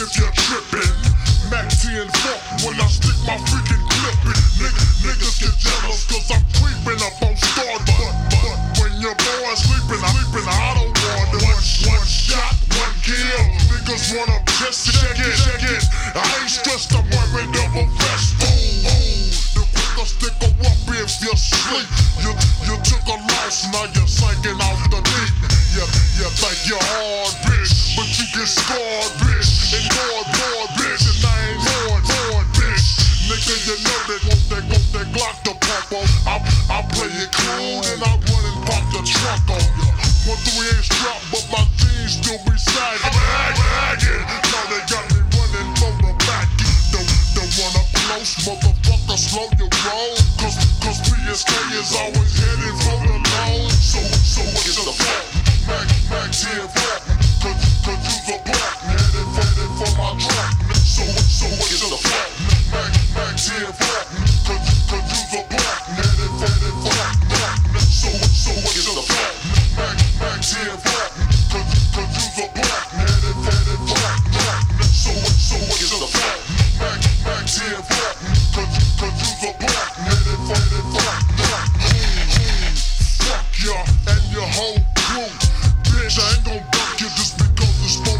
if you're trippin'. Maxi and Felt when I stick my freaking clip in. Nigga, niggas get jealous cause I'm creepin' up on starboard. But, but when your boy sleepin', sleepin', I don't want it. One, one shot, one kill. Niggas wanna just check it, check it. I ain't stressed, I'm wearing double vest. Ooh, ooh, the quicker stick a up if you sleep. You, you took a loss, now you're sinking off the deep. You, you think you're hard, bitch, but you get scarred, bitch. Nigga, you know that want that, want that Glock to pop on. I, I play it cool, and I run and pop the trunk on ya. One three ain't strapped, 10. Cause, black, trap. So, so what's the fact? Mac, Mac 10 fact. Cause, cause black, trap. Fuck ya and your whole crew. Bitch, I ain't gon' you just because blue.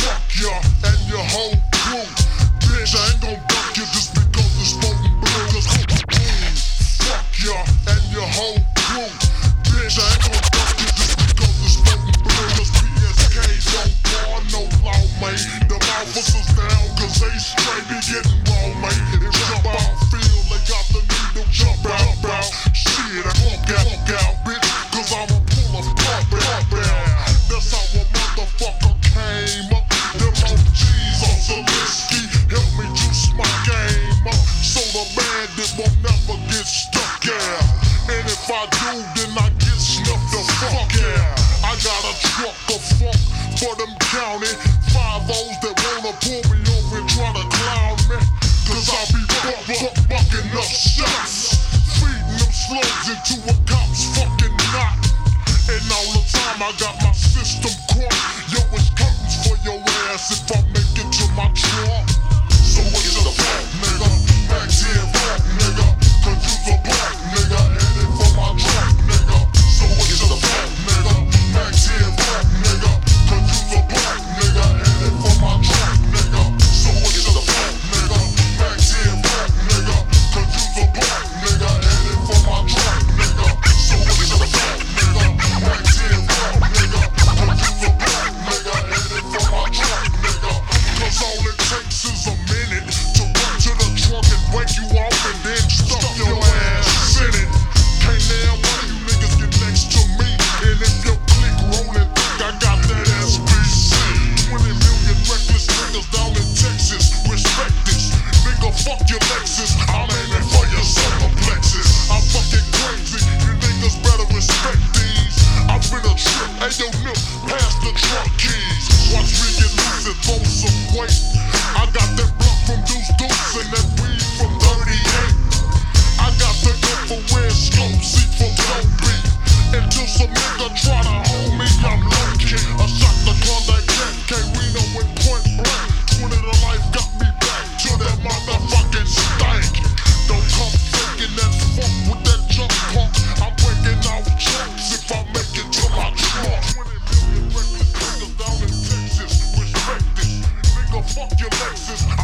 Fuck ya and your whole crew. Bitch, I ain't gon' you just because blue. Fuck ya and your whole won't never get stuck, yeah. And if I do, then I get snuffed the fuck, yeah. I got a truck of funk for them county five O's fuck your Lexus.